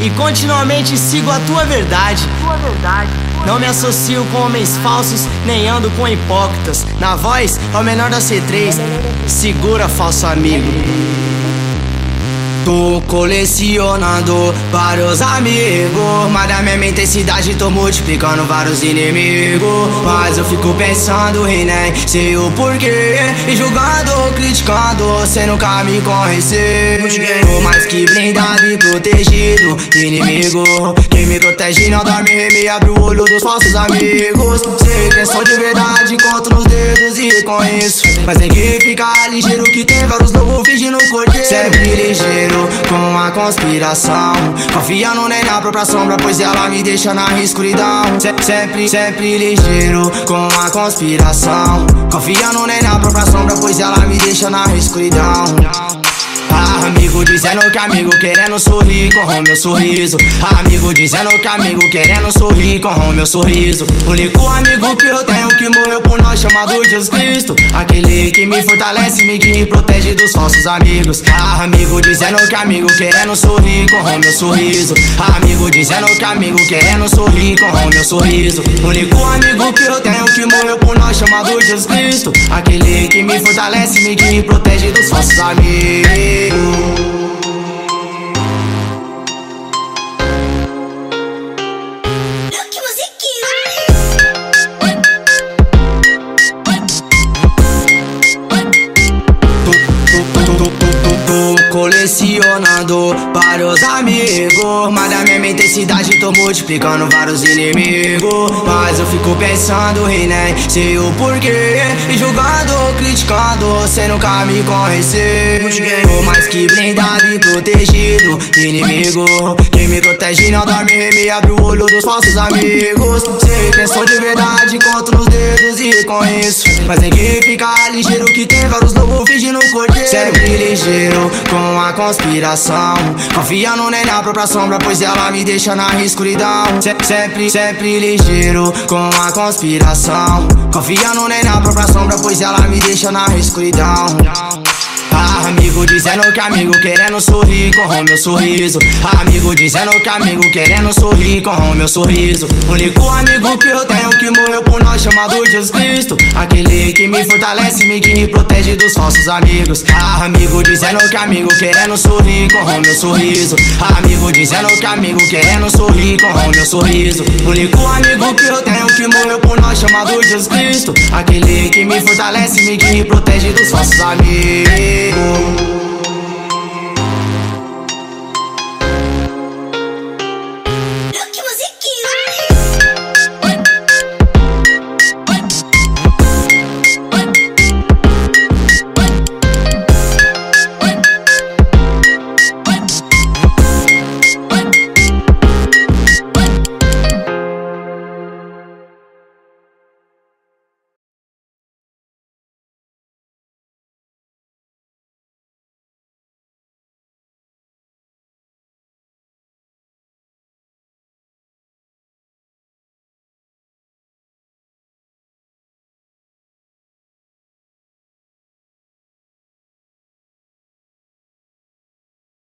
e continuamente sigo a tua verdade. Não me associo com homens falsos, nem ando com hipócritas. Na voz, ao menor da C3, segura falso amigo. Tô colecionando vários amigos Mas da mesma intensidade tô multiplicando vários inimigos. Mas eu fico pensando e nem sei o porquê E julgando, criticando, cê nunca me conheceu. Tô mais que blindado e protegido Inimigo. Que me protege não dorme Me abre o olho dos falsos amigos. Sei que sou de verdade, conto nos dedos e com isso Mas tem que ficar ligeiro que tem vários lobos fingindo cordeiro Sempre ligeiro com a conspiração. Confiando nem na própria sombra, pois ela me deixa na escuridão. Se Sempre, sempre ligeiro com a conspiração. Confiando nem na própria sombra, pois ela me deixa na escuridão Amigo dizendo que amigo querendo sorrir com o meu sorriso. Amigo dizendo que amigo querendo sorrir com o meu sorriso. Único amigo que eu tenho que morreu por nós chamado Jesus Cristo. Aquele que me fortalece, me que me protege dos falsos amigos. Amigo dizendo que amigo querendo sorrir com o meu sorriso. Amigo dizendo que amigo querendo sorrir com o meu sorriso. Único amigo que eu tenho que morreu por nós chamado Jesus Cristo. Aquele que me fortalece, me que me protege dos falsos amigos Esse colecionando vários amigos. Mas da mesma intensidade tô multiplicando vários inimigos. Mas eu fico pensando e nem sei o porquê. E julgando, criticando, cê nunca me conheceu. Tô mais que blindado e protegido Inimigo. Que me protege não dorme Me abre o olho dos falsos amigos. Sei que sou de verdade, conto nos dedos e com isso. Mas tem que ficar ligeiro que tem vários lobos fingindo cordeiro Sempre ligeiro com a conspiração Confiando nem na própria sombra, pois ela me deixa na escuridão. Se Sempre, sempre ligeiro com a conspiração. Confiando nem na própria sombra, pois ela me deixa na escuridão Amigo dizendo que amigo querendo sorrir com o meu sorriso. Amigo dizendo que amigo querendo sorrir com o meu sorriso. Único amigo que eu tenho que morreu por nós chamado Jesus Cristo. Aquele que me fortalece, me que me protege dos falsos amigos. Amigo dizendo que amigo querendo sorrir com o meu sorriso. Amigo dizendo que amigo querendo sorrir com o meu sorriso. Único amigo que eu tenho que morreu por nós chamado Jesus Cristo. Aquele que me fortalece, me que me protege dos falsos amigos